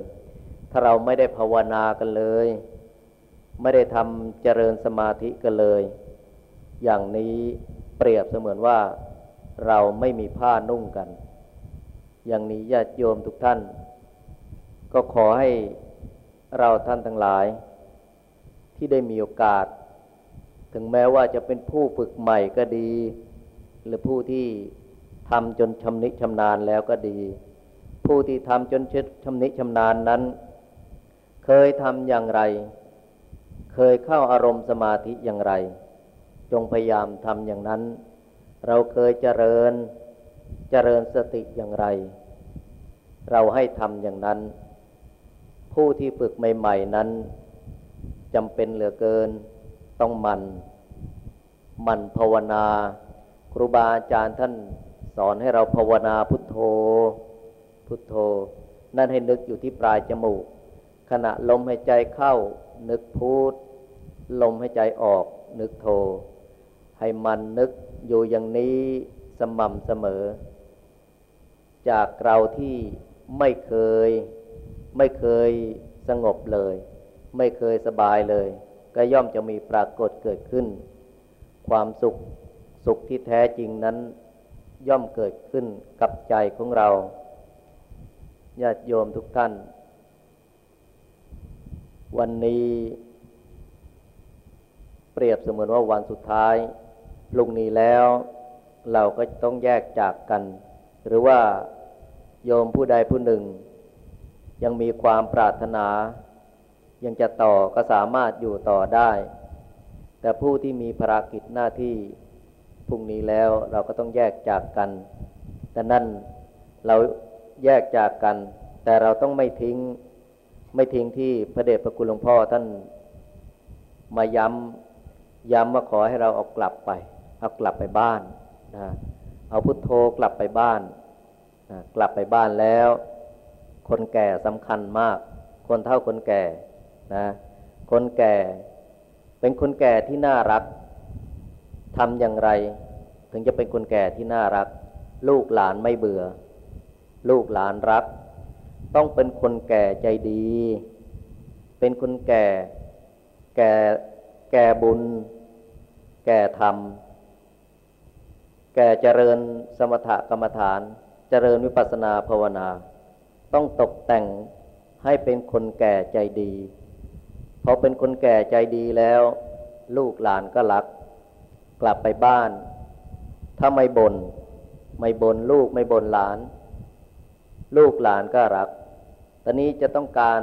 ถ้าเราไม่ได้ภาวนากันเลย ไม่ได้ทำเจริญสมาธิกันเลย อย่างนี้เปรียบเสมือนว่าเราไม่มีผ้านุ่งกัน อย่างนี้ญาติโยมทุกท่าน ก็ขอให้เราท่านทั้งหลาย ที่ได้มีโอกาส ถึงแม้ว่าจะเป็นผู้ฝึกใหม่ก็ดี หรือผู้ที่ทำจนชำนิชำนาญแล้วก็ดี ผู้ที่ทำจนชำนิชำนาญนั้น เคยทำอย่างไร เคยเข้าอารมณ์สมาธิอย่างไร จงพยายามทำอย่างนั้น เราเคยเจริญเจริญสติอย่างไร เราให้ทำอย่างนั้น ผู้ที่ฝึกใหม่ ๆ นั้น จำเป็นเหลือเกินต้องมันมันภาวนา ครูบาอาจารย์ท่านสอนให้เราภาวนาพุทโธ พุทโธ นั่นให้นึกอยู่ที่ปลายจมูก ขณะลมหายใจเข้า นึกพูด ลมหายใจออก นึกโธ ให้มันนึกอยู่อย่างนี้สม่ำเสมอ จากเราที่ไม่เคย ไม่เคยสงบเลย ไม่เคยสบายเลย ก็ย่อมจะมีปรากฏเกิดขึ้น ความสุขสุขที่แท้จริงนั้น ย่อมเกิดขึ้นกับใจของเราญาติโยมทุกท่าน วันนี้ เปรียบเสมือนว่าวันสุดท้ายลุงนี้แล้ว เราก็ต้องแยกจากกัน หรือว่าโยมผู้ใดผู้หนึ่ง ยังมีความปรารถนา ยังจะต่อก็สามารถอยู่ต่อได้ แต่ผู้ที่มีภารกิจหน้าที่พรุ่งนี้แล้วเราก็ต้องแยกจากกันดังนั้นเราแยกจากกัน แต่เราต้องไม่ทิ้งไม่ทิ้งที่พระเดชพระคุณหลวงพ่อท่านมาย้ำย้ำว่าขอให้เราเอากลับไปเอากลับไปบ้านนะเอาพุทโธกลับไปบ้านนะกลับไปบ้านแล้ว คนแก่สำคัญมาก คนเท่าคนแก่ นะ คนแก่ เป็นคนแก่ที่น่ารักทำอย่างไร ถึงจะเป็นคนแก่ที่น่ารัก ลูกหลานไม่เบื่อ ลูกหลานรัก ต้องเป็นคนแก่ใจดี เป็นคนแก่ แก่แก่บุญ แก่ธรรม แก่เจริญสมถกรรมฐาน เจริญวิปัสสนาภาวนา ต้องตกแต่งให้เป็นคนแก่ใจดี พอเป็นคนแก่ใจดีแล้ว ลูกหลานก็รัก กลับไปบ้าน ถ้าไม่บน่นไม่บ่นลูกไม่บ่นหลาน ลูกหลานก็รัก ตอนนี้จะต้องการ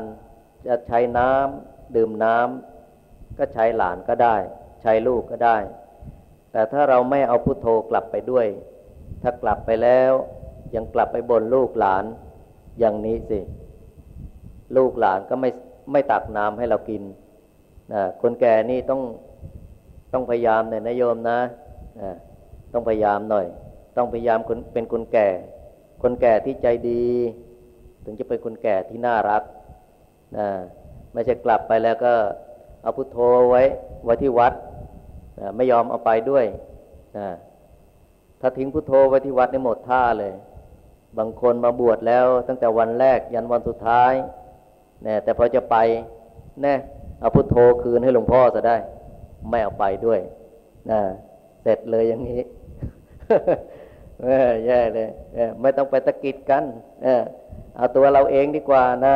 จะใช้น้ำดื่มน้ำก็ใช้หลานก็ได้ ใช้ลูกก็ได้ แต่ถ้าเราไม่เอาพุโทโธกลับไปด้วย ถ้ากลับไปแล้วยังกลับไปบนลูกหลานอย่างนี้สิ ลูกหลานก็ไม่ ไม่ตักน้ำให้เรากินนะคนแก่นี่ต้องต้องพยายามเนี่ยนโยมนะนะต้องพยายามหน่อย ต้องพยายามเป็นคนแก่ คนแก่ที่ใจดี ถึงจะเป็นคนแก่ที่น่ารักนะไม่ใช่กลับไปแล้วก็เอาพุโทโธไว้ไว้ที่วัดนะไม่ยอมเอาไปด้วยนะถ้าทิ้งพุทโธไว้ที่วัดนี่หมดท่าเลย บางคนมาบวชแล้วตั้งแต่วันแรกยันวันสุดท้าย นี่ยแต่พอจะไปน่เอาพุทโธคืนให้หลวงพ่อจะได้ ไม่เอาไปด้วยนะเสร็จเลยอย่างนี้แย่เลยไม่ต้องไปตะกิดกันเอาตัวเราเองดีกว่านะ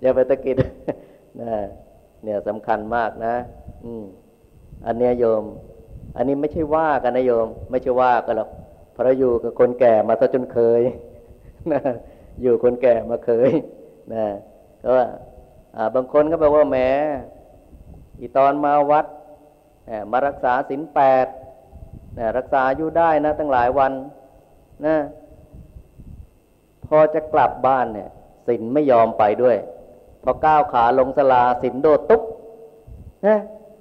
อย่าไปตะกิดนะเนี่ยสำคัญมากนะ อืมอันเนี้ยโยม อันนี้ไม่ใช่ว่ากันนะโยม ไม่ใช่ว่ากันหรอกพระอยู่กับคนแก่มาซะจนเคยนะอยู่คนแก่มาเคยนะ ก็ว่าอ่าบางคนก็บอกว่าแหมอีตอนมาวัดมารักษาศีลแปดรักษาอยู่ได้นะตั้งหลายวันนะพอจะกลับบ้านเนี่ยศีลไม่ยอมไปด้วย พอก้าวขาลงสลาศีลโดดตุ๊บนะ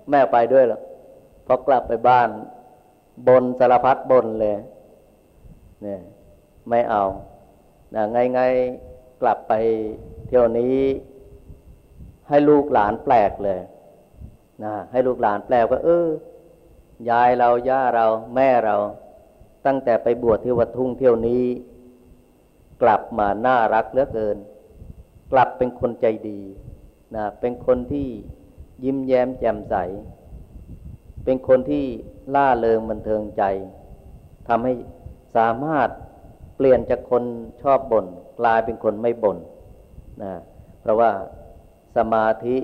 แม่ไปด้วยหรอกพอกลับไปบ้านบนสารพัดบนเลยเนี่ยไม่เอาไงไงกลับไป เที่ยวนี้ให้ลูกหลานแปลกเลยนะให้ลูกหลานแปลกว่าเออยายเราย่าเราแม่เรา ตั้งแต่ไปบวชที่วัดทุ่งเที่ยวนี้ กลับมาน่ารักเหลือเกิน กลับเป็นคนใจดีนะเป็นคนที่ยิ้มแย้มแจ่มใส เป็นคนที่ล่าเริงบันเทิงใจทำให้สามารถเปลี่ยนจากคนชอบบ่นกลายเป็นคนไม่บ่น นะเพราะว่าสมาธิ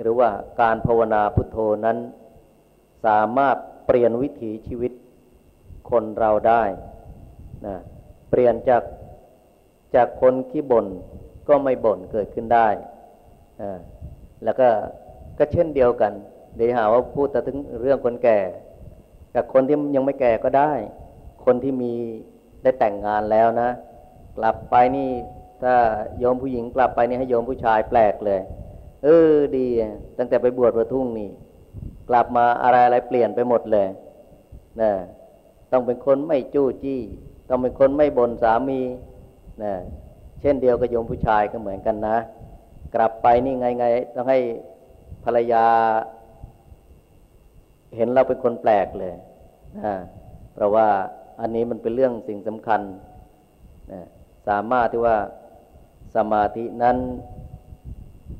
หรือว่าการภาวนาพุทโธนั้น สามารถเปลี่ยนวิถีชีวิตคนเราได้นะเปลี่ยนจากจากคนขี้บ่นก็ไม่บ่นเกิดขึ้นได้นะแล้วก็ก็เช่นเดียวกัน เดี๋ยวหาว่าพูดแต่ถึงเรื่องคนแก่ กับคนที่ยังไม่แก่ก็ได้ คนที่มีได้แต่งงานแล้วนะ กลับไปนี่ ถ้าโยมผู้หญิงกลับไปนี่ให้โยมผู้ชายแปลกเลย เออดี ตั้งแต่ไปบวชประทุ่งนี่ กลับมาอะไรอะไรเปลี่ยนไปหมดเลยนะต้องเป็นคนไม่จู้จี้ ต้องเป็นคนไม่บ่นสามีนะเช่นเดียวกับโยมผู้ชายก็เหมือนกันนะ กลับไปนี่ไงไงต้องให้ภรรยา เห็นเราเป็นคนแปลกเลยนะเพราะว่าอันนี้มันเป็นเรื่องสิ่งสำคัญนะสามารถที่ว่า สมาธินั้น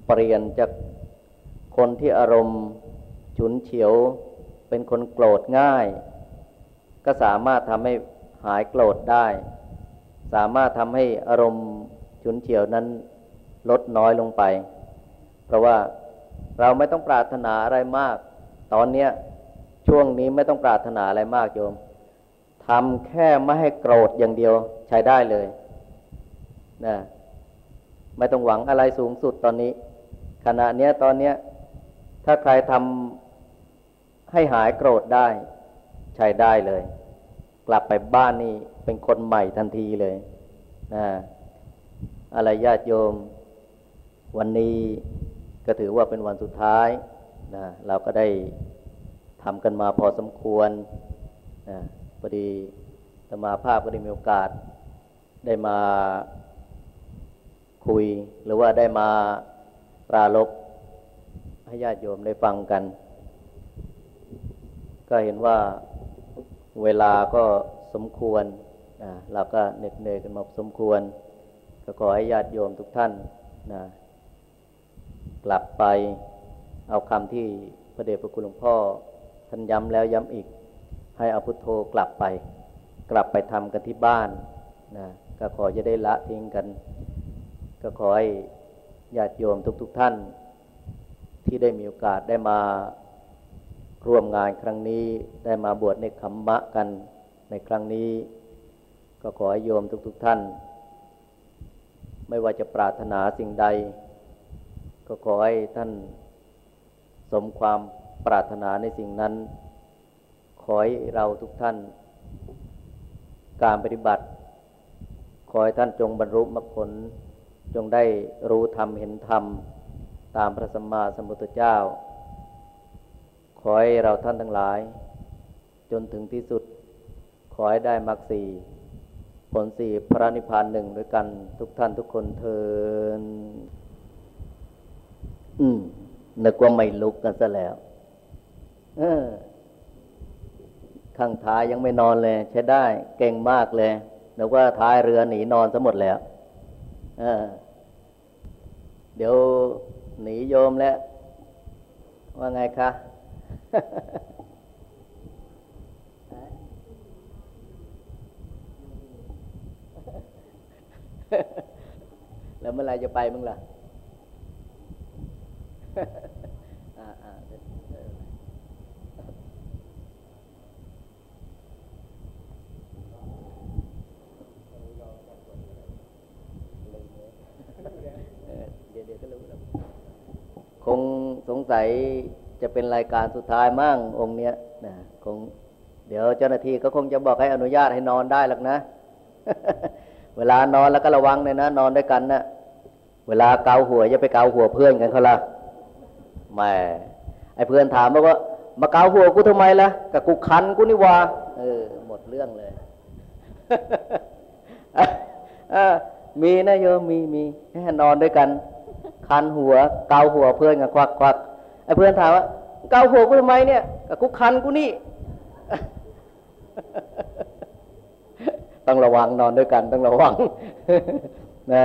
เปลี่ยนจากคนที่อารมณ์ฉุนเฉียว เป็นคนโกรธง่าย ก็สามารถทำให้หายโกรธได้ สามารถทำให้อารมณ์ฉุนเฉียวนั้นลดน้อยลงไป เพราะว่าเราไม่ต้องปรารถนาอะไรมาก ตอนเนี้ยช่วงนี้ไม่ต้องปรารถนาอะไรมากโยมทำแค่ไม่ให้โกรธอย่างเดียวใช้ได้เลยนะ ไม่ต้องหวังอะไรสูงสุดตอนนี้ ขณะเนี้ยตอนเนี้ย ถ้าใครทำให้หายโกรธได้ ใช้ได้เลย กลับไปบ้านนี่เป็นคนใหม่ทันทีเลยนะอะไรญาติโยม วันนี้ก็ถือว่าเป็นวันสุดท้ายนะเราก็ได้ทำกันมาพอสมควรนะพอดีธรรมาภาพก็ได้มีโอกาสได้มา คุย หรือว่าได้มาปราลบให้ญาติโยมได้ฟังกัน ก็เห็นว่าเวลาก็สมควรนะเราก็เหน็ดเหนื่อยกันมาสมควร ก็ขอให้ญาติโยมทุกท่านนะกลับไปเอาคำที่พระเดชพระคุณหลวงพ่อท่านย้ำแล้วย้ำอีก ให้เอาพุทโธกลับไป กลับไปทำกันที่บ้านนะก็ขอจะได้ละทิ้งกัน ก็ขอให้ญาติโยมทุกๆทท่าน ที่ได้มีโอกาสได้มาร่วมงานครั้งนี้ได้มาบวชในคัมมะกันในครั้งนี้ ก็ขอให้โยมทุกๆทท่าน ไม่ว่าจะปรารถนาสิ่งใด ก็ขอให้ท่านสมความปรารถนาในสิ่งนั้น ขอให้เราทุกท่าน การปฏิบัติ ขอให้ท่านจงบรรลุมรรคผล จงได้รู้ธรรมเห็นธรรม ตามพระสัมมาสัมพุทธเจ้า ขอให้เราท่านทั้งหลาย จนถึงที่สุด ขอให้ได้มรรคสี่ผลสี่พระนิพพานหนึ่งด้วยกันทุกท่านทุกคนเทินอืมนึกว่าไม่ลุกกันซะแล้ว เออข้างท้ายยังไม่นอนเลย ใช้ได้ เก่งมากเลยนึกว่าท้ายเรือหนีนอนซะหมดแล้ว เออ เดี๋ยวหนีโยมแล้ว ว่าไงคะแล้วเมื่อไรจะไปมึงล่ะ อ่าอ่าเดี๋ยวเดี๋ยวเออเดี๋ยวเดี๋ยวก็รู้แล้ว คงสงสัยจะเป็นรายการสุดท้ายมั่งองค์เนี้ยนะคงเดี๋ยวเจ้าหน้าที่ก็คงจะบอกให้อนุญาตให้นอนได้หรอกนะ เวลานอนแล้วก็ระวังเลยนะ นอนด้วยกันนะเวลาเกาหัวอย่าไปเกาหัวเพื่อนกันเขาละแม่ไอ้เพื่อนถามว่า มาเกาหัวกูทำไมล่ะกับกูคันกูนี่วาเออ หมดเรื่องเลยมีนะโยมมีมีให้นอนด้วยกัน คันหัวเกาหัวเพื่อนกันควักควักไอ้เพื่อนถามว่าเกาหัวกูทำไมเนี่ยกับกูคันกูนี่ ต้องระวังนอนด้วยกันต้องระวังนะ